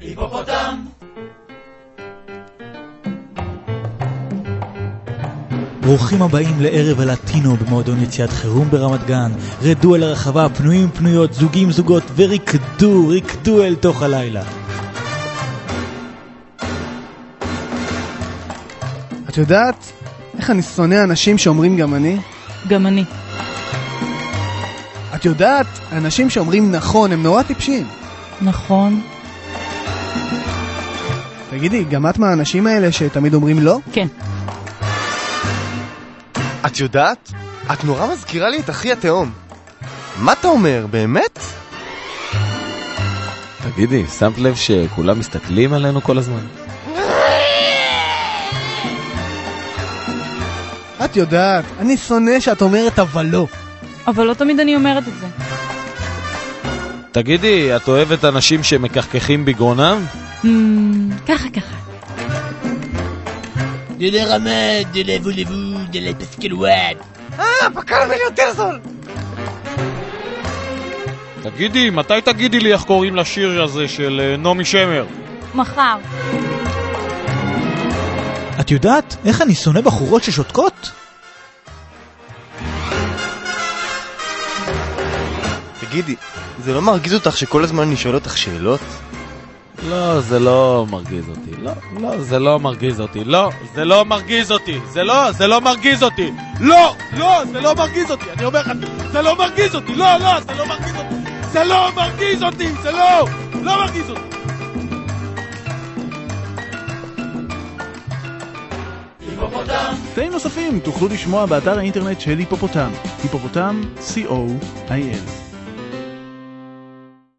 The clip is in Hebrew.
היפופוטם! ברוכים הבאים לערב הלטינו במועדון יציאת חירום ברמת גן. רדו אל הרחבה, פנויים פנויות, זוגים זוגות, וריקדו, ריקדו אל תוך הלילה. את יודעת איך אני שונא אנשים שאומרים גם אני? גם אני. את יודעת, אנשים שאומרים נכון הם נורא טיפשים. נכון. תגידי, גם את מהאנשים האלה שתמיד אומרים לא? כן. את יודעת? את נורא מזכירה לי את אחי התהום. מה אתה אומר, באמת? תגידי, שמת לב שכולם מסתכלים עלינו כל הזמן? את יודעת, אני שונא שאת אומרת אבל לא. אבל לא תמיד אני אומרת את זה. תגידי, את אוהבת אנשים שמכחכחים בגרונם? Hmm, ככה ככה. de les ramades, de les voulez-vous, de les pesquelouettes. אה, בקרמל יותר זול! תגידי, מתי תגידי לי איך קוראים לשיר הזה של אה, נעמי שמר? מחר. את יודעת איך אני שונא בחורות ששותקות? תגידי, זה לא מרגיז אותך שכל הזמן אני שואל אותך שאלות? לא, זה לא מרגיז אותי. לא, לא, זה לא מרגיז אותי. לא, זה לא מרגיז אותי. זה לא, זה לא מרגיז אותי. לא, לא, זה לא מרגיז אותי. אני אומר לך, זה לא מרגיז אותי. לא, לא, זה לא מרגיז אותי. זה לא מרגיז אותי. זה לא, לא מרגיז אותי. קטעים נוספים תוכלו לשמוע באתר האינטרנט של היפופוטם, היפופוטם, co.il.